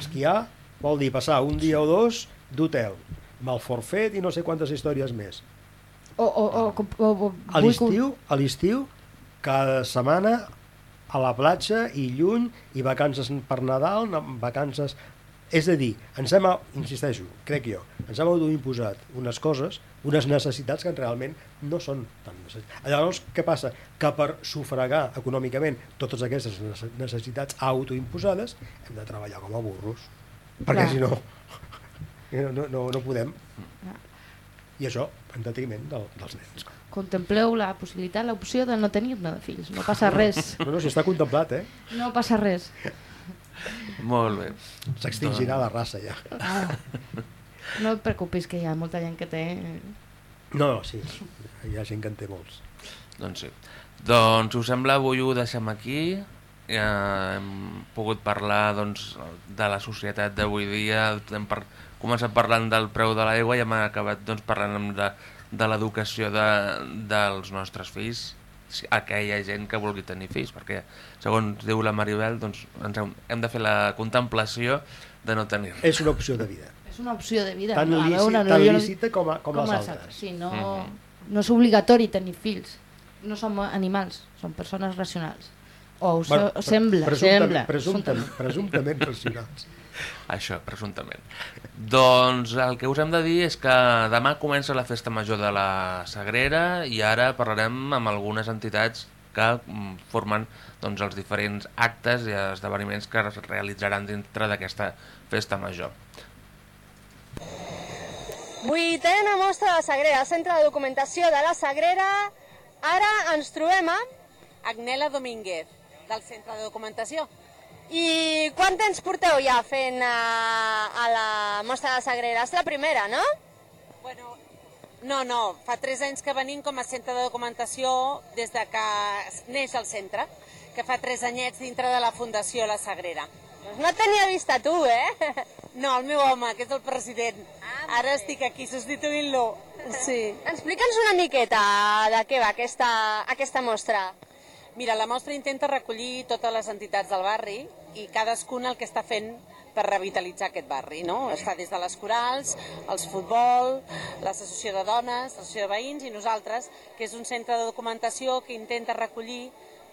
esquiar vol dir passar un dia o dos d'hotel, amb el forfet i no sé quantes històries més. O, o, o, o, o, o A l'estiu, a l'estiu, cada setmana a la platja i lluny i vacances per Nadal, na- vacances... És a dir, ens hem, insisteixo, crec jo, ens hem autoimposat unes coses, unes necessitats que realment no són tan necessitats. Llavors, què passa? Que per sufragar econòmicament totes aquestes nece- necessitats autoimposades hem de treballar com a burros, perquè Clar. si no, no, no, no podem. I això en detriment del, dels nens. Contempleu la possibilitat, l'opció de no tenir-ne de fills. No passa res. No, no, si està contemplat, eh? No passa res. Molt bé. S'extingirà la raça ja. Ah. No et preocupis que hi ha molta gent que té... No, no, sí, hi ha gent que en té molts. Doncs sí. Doncs, us sembla, avui ho deixem aquí. Eh, hem pogut parlar doncs, de la societat d'avui dia. Hem par començat parlant del preu de l'aigua i hem acabat doncs, parlant de, de l'educació de, dels nostres fills aquella gent que vulgui tenir fills perquè segons diu la Maribel doncs, ens hem, hem de fer la contemplació de no tenir És una opció de vida. És una opció de vida. Tan, no? Lícit, veure, no, tan jo no- lícita com, a, com, com les altres. Sí, no, Mhm. no és obligatori tenir fills. No som animals, som persones racionals. O Bueno, bueno, sembla, presumptament, sembla. Presumptament, presumptament racionals. Això, presumptament. Doncs el que us hem de dir és que demà comença la festa major de la Sagrera i ara parlarem amb algunes entitats que mm, formen doncs, els diferents actes i esdeveniments que es realitzaran dintre d'aquesta festa major. Vuitena mostra de la Sagrera, Centre de Documentació de la Sagrera. Ara ens trobem amb... Agnela Domínguez, del Centre de Documentació. I quant temps porteu ja fent a, a la mostra de la Sagrera? És la primera, no? Bueno, no, no, fa tres anys que venim com a centre de documentació des de que neix el centre, que fa tres anyets dintre de la Fundació La Sagrera. Doncs no et tenia vista tu, eh? No, el meu home, que és el president. Ara estic aquí substituint-lo. Sí. Explica'ns una miqueta de què va aquesta, aquesta mostra. Mira, la mostra intenta recollir totes les entitats del barri i cadascuna el que està fent per revitalitzar aquest barri, no? Es fa des de les corals, els futbol, l'associació de dones, l'associació de veïns i nosaltres, que és un centre de documentació que intenta recollir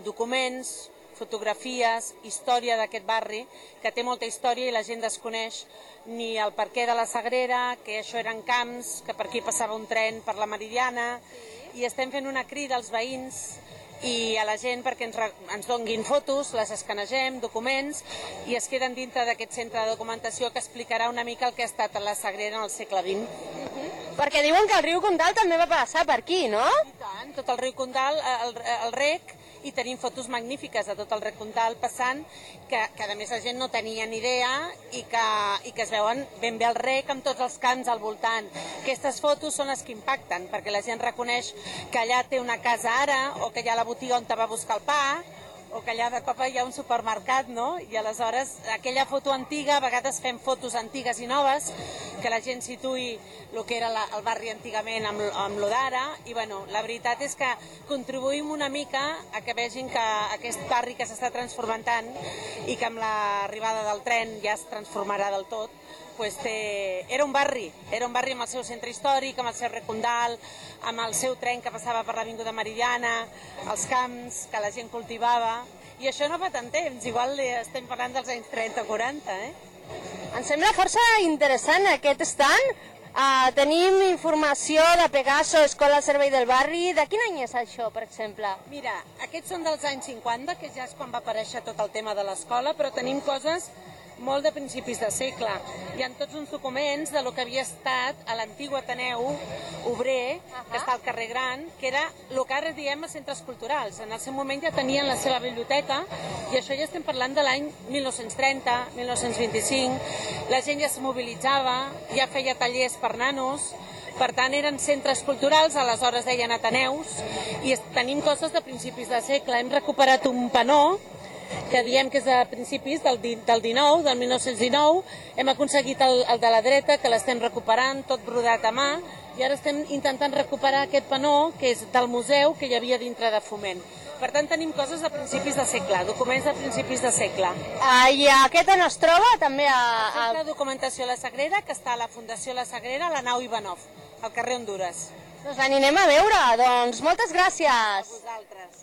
documents, fotografies, història d'aquest barri, que té molta història i la gent desconeix ni el perquè de la Sagrera, que això eren camps, que per aquí passava un tren per la Meridiana, i estem fent una crida als veïns i a la gent perquè ens, ens donguin fotos, les escanegem, documents, i es queden dintre d'aquest centre de documentació que explicarà una mica el que ha estat la Sagrera en el segle XX. Perquè diuen que el riu Condal també va passar per aquí, no? I tant, tot el riu Condal, el, el rec, i tenim fotos magnífiques de tot el rec Condal passant, que, que a més la gent no tenia ni idea i que, i que es veuen ben bé el rec amb tots els camps al voltant. Aquestes fotos són les que impacten, perquè la gent reconeix que allà té una casa ara, o que hi ha la botiga on te va buscar el pa, o que allà de cop hi ha un supermercat, no? I aleshores aquella foto antiga, a vegades fem fotos antigues i noves, que la gent situï el que era la, el barri antigament amb, amb lo d'ara, i bueno, la veritat és que contribuïm una mica a que vegin que aquest barri que s'està transformant tant i que amb l'arribada del tren ja es transformarà del tot, pues té... era un barri, era un barri amb el seu centre històric, amb el seu recondal, amb el seu tren que passava per l'Avinguda Meridiana, els camps que la gent cultivava, I això no fa tant temps, igual estem parlant dels anys 30-40, eh? Em sembla força interessant aquest stand. Uh, tenim informació de Pegaso, Escola al Servei del Barri. De quin any és això, per exemple? Mira, aquests són dels anys 50, que ja és quan va aparèixer tot el tema de l'escola, però tenim coses molt de principis de segle. Hi ha tots uns documents de lo que havia estat a l'antic Ateneu obrer, que està al carrer Gran, que era el que ara diem a centres culturals. En el seu moment ja tenien la seva biblioteca i això ja estem parlant de l'any 1930, 1925. La gent ja es mobilitzava, ja feia tallers per nanos, per tant, eren centres culturals, aleshores deien Ateneus, i tenim coses de principis de segle. Hem recuperat un panó que diem que és a principis del, del 19, del 1919. Hem aconseguit el, el de la dreta, que l'estem recuperant, tot brodat a mà, i ara estem intentant recuperar aquest panó, que és del museu que hi havia dintre de Foment. Per tant, tenim coses de principis de segle, documents de principis de segle. Ah, I aquest on es troba també a... El Centre de Documentació La Sagrera, que està a la Fundació La Sagrera, a la nau Ivanov, al carrer Honduras. Doncs anirem a veure, doncs moltes gràcies. A vosaltres.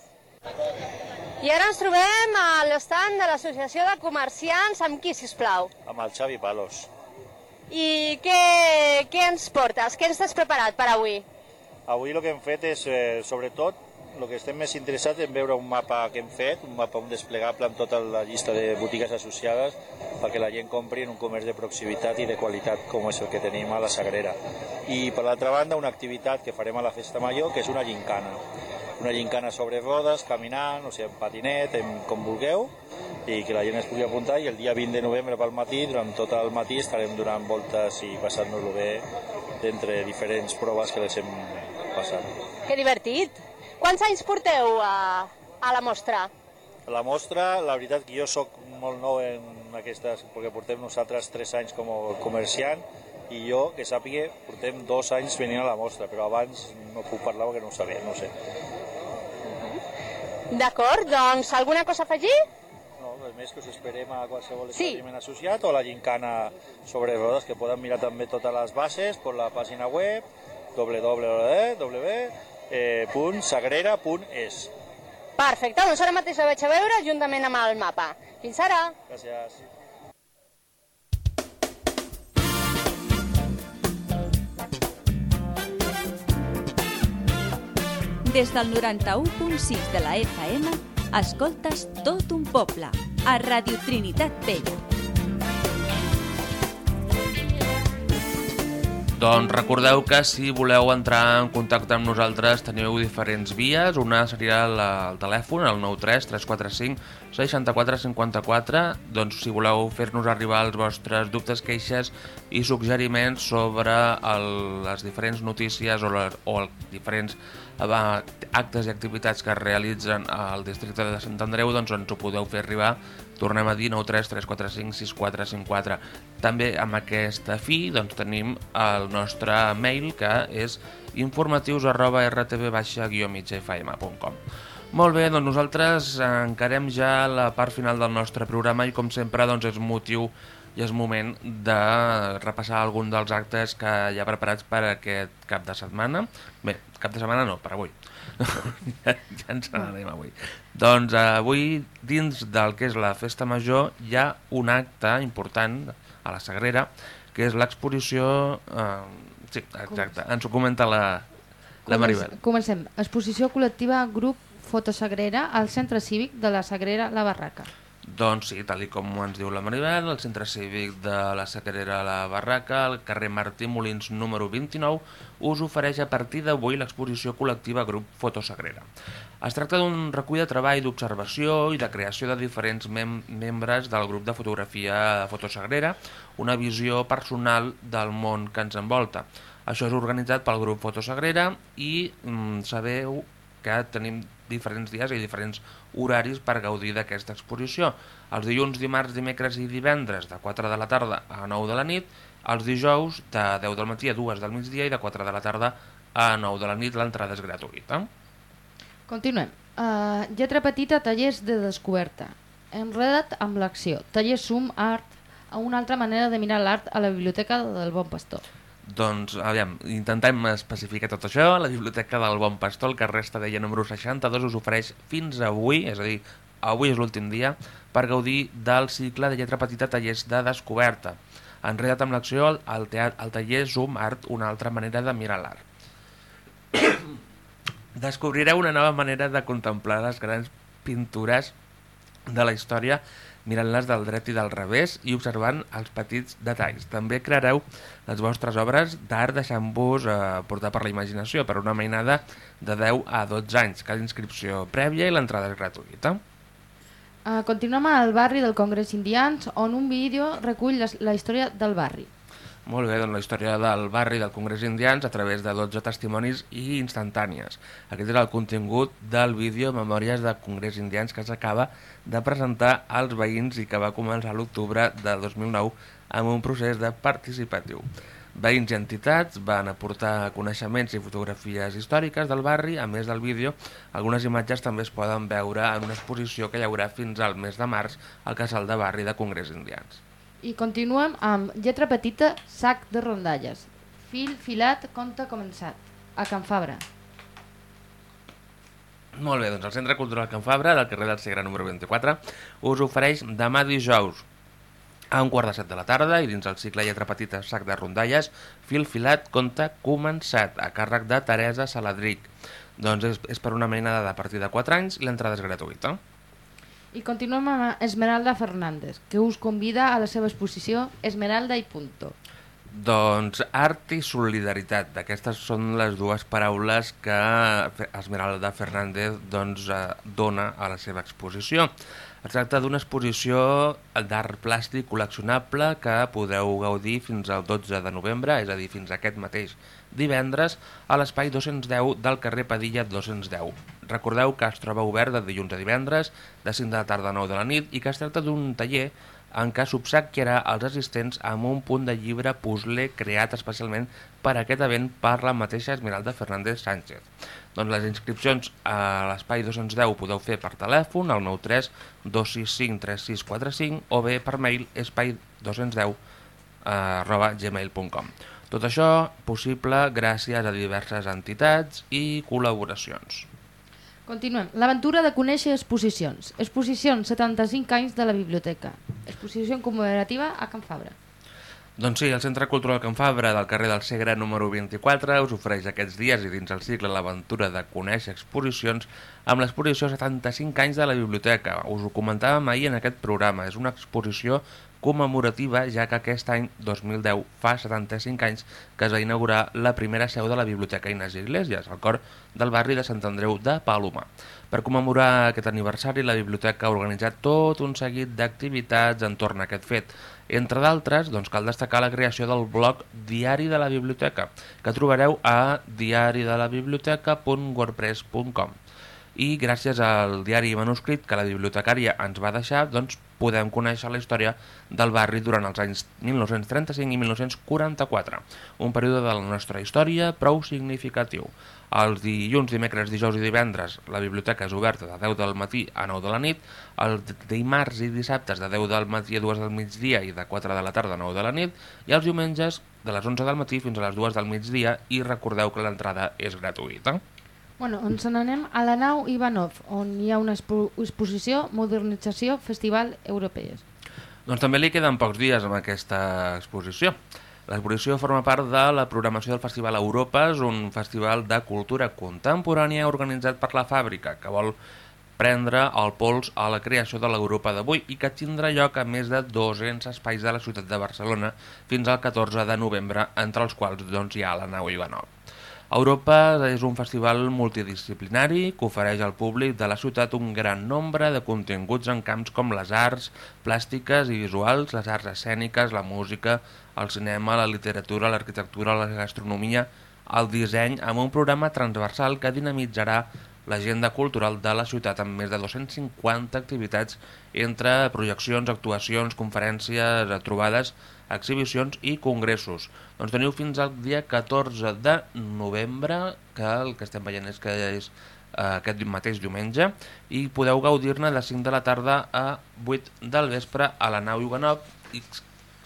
I ara ens trobem a l'estand de l'Associació de Comerciants. Amb qui, sisplau? Amb el Xavi Palos. I què, què ens portes? Què ens has preparat per avui? Avui el que hem fet és, eh, sobretot, el que estem més interessats en veure un mapa que hem fet, un mapa un desplegable amb tota la llista de botigues associades perquè la gent compri en un comerç de proximitat i de qualitat com és el que tenim a la Sagrera. I per l'altra banda una activitat que farem a la Festa Major que és una gincana. Una gincana sobre rodes, caminant, o sigui, en patinet, en, com vulgueu, i que la gent es pugui apuntar i el dia 20 de novembre pel matí, durant tot el matí estarem donant voltes i passant-nos-ho bé d'entre diferents proves que les hem passat. Que divertit! Quants anys porteu a, a la mostra? La mostra, la veritat que jo sóc molt nou en aquestes, perquè portem nosaltres tres anys com a comerciant i jo, que sàpiga, portem dos anys venint a la mostra, però abans no puc parlar perquè no ho sabia, no ho sé. D'acord, doncs alguna cosa a afegir? No, més que us esperem a qualsevol Sí. establiment associat o la gincana sobre rodes, que poden mirar també totes les bases per la pàgina web www.sagrera.es. Perfecte, doncs ara mateix la vaig a veure juntament amb el mapa. Fins ara! Gràcies. Des del 91.6 de la FM, escoltes tot un poble, a Radio Trinitat Vella. Doncs recordeu que si voleu entrar en contacte amb nosaltres teniu diferents vies. Una seria la, el telèfon, el 93 345 64 54. Doncs si voleu fer-nos arribar els vostres dubtes, queixes i suggeriments sobre el, les diferents notícies o, les, o els diferents actes i activitats que es realitzen al districte de Sant Andreu, doncs ens ho podeu fer arribar. Tornem a dir 93 345 6454 també amb aquesta fi doncs tenim el nostre mail que és informatius arroba rtv-migfm.com molt bé, doncs nosaltres encarem ja la part final del nostre programa i com sempre doncs és motiu i és moment de repassar algun dels actes que hi ha preparats per aquest cap de setmana. Bé, cap de setmana no, per avui. ja, ja ens n'anem avui. Doncs eh, avui, dins del que és la Festa Major, hi ha un acte important a la Sagrera, que és l'exposició... Eh, sí, exacte, ens ho comenta la, la Maribel. Comencem. Exposició col·lectiva grup Fotosagrera al Centre Cívic de la Sagrera La Barraca. Doncs sí, tal com ens diu la Maribel, el centre cívic de la Sagrera La Barraca, al carrer Martí Molins número 29, us ofereix a partir d'avui l'exposició col·lectiva Grup Fotosagrera. Es tracta d'un recull de treball d'observació i de creació de diferents mem membres del grup de fotografia Fotosagrera, una visió personal del món que ens envolta. Això és organitzat pel grup Fotosagrera i mm, sabeu que tenim diferents dies i diferents horaris per gaudir d'aquesta exposició. Els dilluns, dimarts, dimecres i divendres de 4 de la tarda a 9 de la nit, els dijous de 10 del matí a 2 del migdia i de 4 de la tarda a 9 de la nit l'entrada és gratuïta. Continuem. Uh, lletra petita, tallers de descoberta. Enreda't amb l'acció. Taller Zoom Art, una altra manera de mirar l'art a la biblioteca del Bon Pastor. Doncs, aviam, intentem especificar tot això. La Biblioteca del Bon Pastor, el carrer Estadella número 62, us ofereix fins avui, és a dir, avui és l'últim dia per gaudir del cicle de lletra petita tallers de descoberta. Enredat amb l'acció, el, el taller Zoom Art, una altra manera de mirar l'art. Descobrireu una nova manera de contemplar les grans pintures de la història mirant-les del dret i del revés i observant els petits detalls. També creareu les vostres obres d'art deixant-vos eh, portar per la imaginació per una mainada de 10 a 12 anys. Cal inscripció prèvia i l'entrada és gratuïta. Uh, continuem al barri del Congrés Indians, on un vídeo recull la, la història del barri. Molt bé, doncs la història del barri del Congrés Indians a través de 12 testimonis i instantànies. Aquest és el contingut del vídeo Memòries del Congrés Indians que s'acaba de presentar als veïns i que va començar l'octubre de 2009 amb un procés de participatiu. Veïns i entitats van aportar coneixements i fotografies històriques del barri, a més del vídeo, algunes imatges també es poden veure en una exposició que hi haurà fins al mes de març al casal de barri de Congrés Indians. I continuem amb lletra petita, sac de rondalles. Fil filat, conte començat. A Can Fabra. Molt bé, doncs el Centre Cultural Can Fabra, del carrer del Segre número 24, us ofereix demà dijous a un quart de set de la tarda i dins el cicle lletra petita sac de rondalles, fil filat, conte començat, a càrrec de Teresa Saladric. Doncs és, és per una mena de partir de 4 anys i l'entrada és gratuïta. I continuem amb Esmeralda Fernández, que us convida a la seva exposició Esmeralda i Punto. Doncs art i solidaritat. Aquestes són les dues paraules que Esmeralda Fernández doncs, eh, dona a la seva exposició. Es tracta d'una exposició d'art plàstic col·leccionable que podeu gaudir fins al 12 de novembre, és a dir, fins aquest mateix divendres, a l'espai 210 del carrer Padilla 210. Recordeu que es troba obert de dilluns a divendres, de 5 de la tarda a 9 de la nit, i que es tracta d'un taller en què s'obsequiarà als assistents amb un punt de llibre puzzle creat especialment per aquest event per la mateixa Esmeralda Fernández Sánchez. Doncs les inscripcions a l'espai 210 podeu fer per telèfon al 93 265 3645 o bé per mail espai 210 arroba gmail.com. Tot això possible gràcies a diverses entitats i col·laboracions. Continuem. L'aventura de conèixer exposicions. Exposicions 75 anys de la biblioteca. Exposició commemorativa a Can Fabra. Doncs sí, el Centre Cultural Can Fabra del carrer del Segre número 24 us ofereix aquests dies i dins el cicle l'aventura de conèixer exposicions amb l'exposició 75 anys de la biblioteca. Us ho comentàvem ahir en aquest programa. És una exposició commemorativa ja que aquest any 2010 fa 75 anys que es va inaugurar la primera seu de la Biblioteca Inés Iglesias, al cor del barri de Sant Andreu de Paloma. Per commemorar aquest aniversari, la biblioteca ha organitzat tot un seguit d'activitats entorn a aquest fet. Entre d'altres, doncs, cal destacar la creació del blog Diari de la Biblioteca, que trobareu a diaridelabiblioteca.wordpress.com i gràcies al diari manuscrit que la bibliotecària ens va deixar, doncs podem conèixer la història del barri durant els anys 1935 i 1944, un període de la nostra història prou significatiu. Els dilluns, dimecres, dijous i divendres la biblioteca és oberta de 10 del matí a 9 de la nit, els dimarts i dissabtes de 10 del matí a 2 del migdia i de 4 de la tarda a 9 de la nit, i els diumenges de les 11 del matí fins a les 2 del migdia i recordeu que l'entrada és gratuïta. Bueno, ens n'anem a la nau Ivanov, on hi ha una expo exposició Modernització Festival Europees. Doncs també li queden pocs dies amb aquesta exposició. L'exposició forma part de la programació del Festival Europes, un festival de cultura contemporània organitzat per la fàbrica, que vol prendre el pols a la creació de l'Europa d'avui i que tindrà lloc a més de 200 espais de la ciutat de Barcelona fins al 14 de novembre, entre els quals doncs, hi ha la nau Ivanov. Europa és un festival multidisciplinari que ofereix al públic de la ciutat un gran nombre de continguts en camps com les arts plàstiques i visuals, les arts escèniques, la música, el cinema, la literatura, l'arquitectura, la gastronomia, el disseny, amb un programa transversal que dinamitzarà l'agenda cultural de la ciutat amb més de 250 activitats entre projeccions, actuacions, conferències, trobades, exhibicions i congressos. Doncs teniu fins al dia 14 de novembre, que el que estem veient és que és eh, aquest mateix diumenge, i podeu gaudir-ne de 5 de la tarda a 8 del vespre a la nau Ivanov, i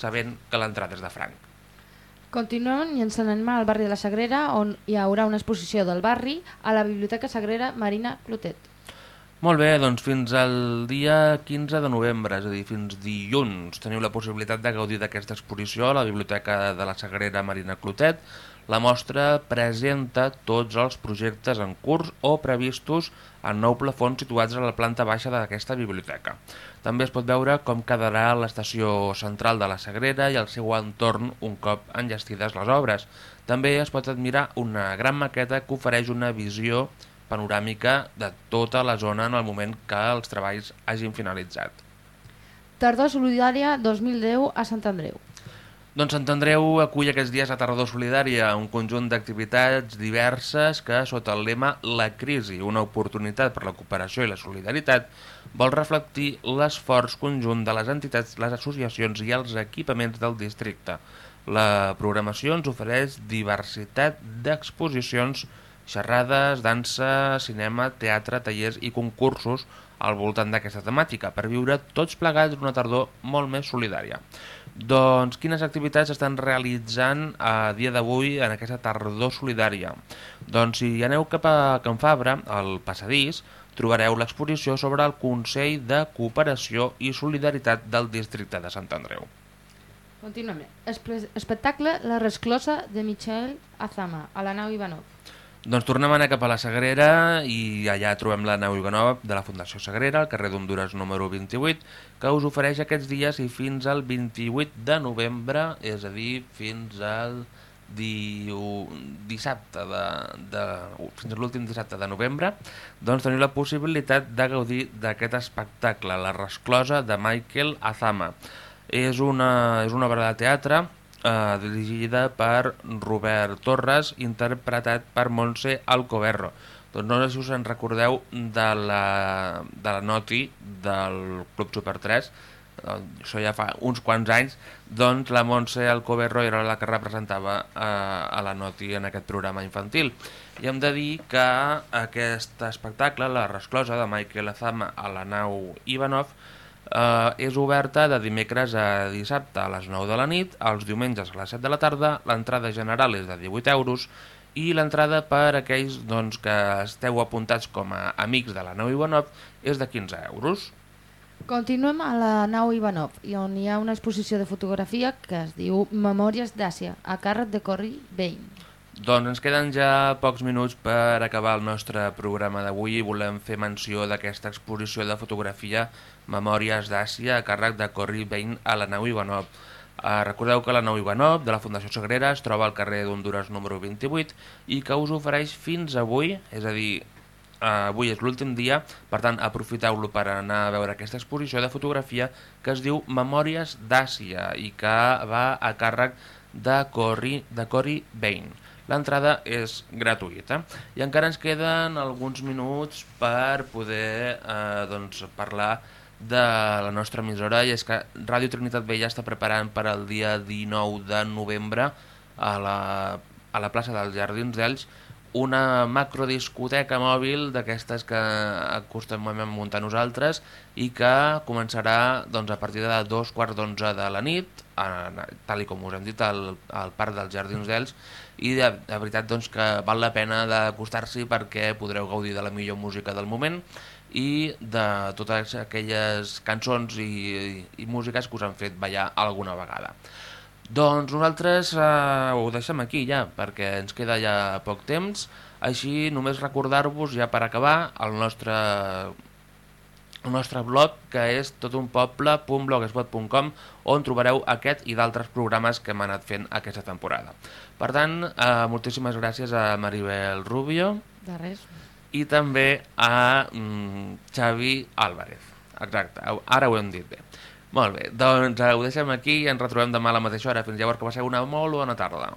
sabent que l'entrada és de franc. Continuem i ens n'anem al barri de la Sagrera, on hi haurà una exposició del barri a la Biblioteca Sagrera Marina Clotet. Molt bé, doncs fins al dia 15 de novembre, és a dir, fins dilluns, teniu la possibilitat de gaudir d'aquesta exposició a la Biblioteca de la Sagrera Marina Clotet. La mostra presenta tots els projectes en curs o previstos en nou plafons situats a la planta baixa d'aquesta biblioteca. També es pot veure com quedarà l'estació central de la Sagrera i el seu entorn un cop enllestides les obres. També es pot admirar una gran maqueta que ofereix una visió panoràmica de tota la zona en el moment que els treballs hagin finalitzat. Tardor Solidària 2010 a Sant Andreu. Doncs Sant Andreu acull aquests dies a Tardor Solidària un conjunt d'activitats diverses que, sota el lema La crisi, una oportunitat per la cooperació i la solidaritat, vol reflectir l'esforç conjunt de les entitats, les associacions i els equipaments del districte. La programació ens ofereix diversitat d'exposicions xerrades, dansa, cinema, teatre, tallers i concursos al voltant d'aquesta temàtica per viure tots plegats una tardor molt més solidària. Doncs quines activitats estan realitzant a dia d'avui en aquesta tardor solidària? Doncs si aneu cap a Can Fabra, al passadís, trobareu l'exposició sobre el Consell de Cooperació i Solidaritat del districte de Sant Andreu. Continuem. Espe espectacle La resclosa de Michel Azama, a la nau Ivanov. Doncs tornem a anar cap a la Sagrera i allà trobem la nau Ivanov de la Fundació Sagrera, al carrer d'Honduras número 28, que us ofereix aquests dies i fins al 28 de novembre, és a dir, fins al diu... dissabte de, de, fins a l'últim dissabte de novembre, doncs teniu la possibilitat de gaudir d'aquest espectacle, La resclosa de Michael Azama. És una, és una obra de teatre eh, dirigida per Robert Torres, interpretat per Montse Alcoberro. Doncs no sé si us en recordeu de la, de la noti del Club Super 3, eh, això ja fa uns quants anys, doncs la Montse Alcoberro era la que representava eh, a la noti en aquest programa infantil. I hem de dir que aquest espectacle, la resclosa de Michael Azama a la nau Ivanov, eh, és oberta de dimecres a dissabte a les 9 de la nit, els diumenges a les 7 de la tarda, l'entrada general és de 18 euros i l'entrada per aquells doncs, que esteu apuntats com a amics de la nau Ivanov és de 15 euros. Continuem a la nau Ivanov, i on hi ha una exposició de fotografia que es diu Memòries d'Àsia, a càrrec de Corri Bain. Doncs ens queden ja pocs minuts per acabar el nostre programa d'avui i volem fer menció d'aquesta exposició de fotografia Memòries d'Àsia a càrrec de Corri Bain a la nau Ivanov. Uh, recordeu que la nau Ivanov de la Fundació Sagrera es troba al carrer d'Honduras número 28 i que us ofereix fins avui, és a dir, uh, avui és l'últim dia, per tant aprofiteu-lo per anar a veure aquesta exposició de fotografia que es diu Memòries d'Àsia i que va a càrrec de Corri, de Corri Bain. L'entrada és gratuïta i encara ens queden alguns minuts per poder eh, doncs, parlar de la nostra emissora i és que Ràdio Trinitat Vella està preparant per al dia 19 de novembre a la, a la plaça dels Jardins d'Ells una macrodiscoteca mòbil d'aquestes que acostumem a muntar nosaltres i que començarà doncs, a partir de dos quarts d'onze de la nit, a, tal i com us hem dit, al, al Parc dels Jardins d'Els, i de, de veritat doncs, que val la pena d'acostar-s'hi perquè podreu gaudir de la millor música del moment i de totes aquelles cançons i, i, i músiques que us han fet ballar alguna vegada. Doncs nosaltres eh, ho deixem aquí ja, perquè ens queda ja poc temps, així només recordar-vos ja per acabar el nostre, el nostre blog que és totunpoble.blogspot.com on trobareu aquest i d'altres programes que hem anat fent aquesta temporada. Per tant, eh, moltíssimes gràcies a Maribel Rubio. De res i també a mm, Xavi Álvarez. Exacte, ara ho hem dit bé. Molt bé, doncs eh, ho deixem aquí i ens retrobem demà a la mateixa hora. Fins llavors que passeu una molt bona tarda.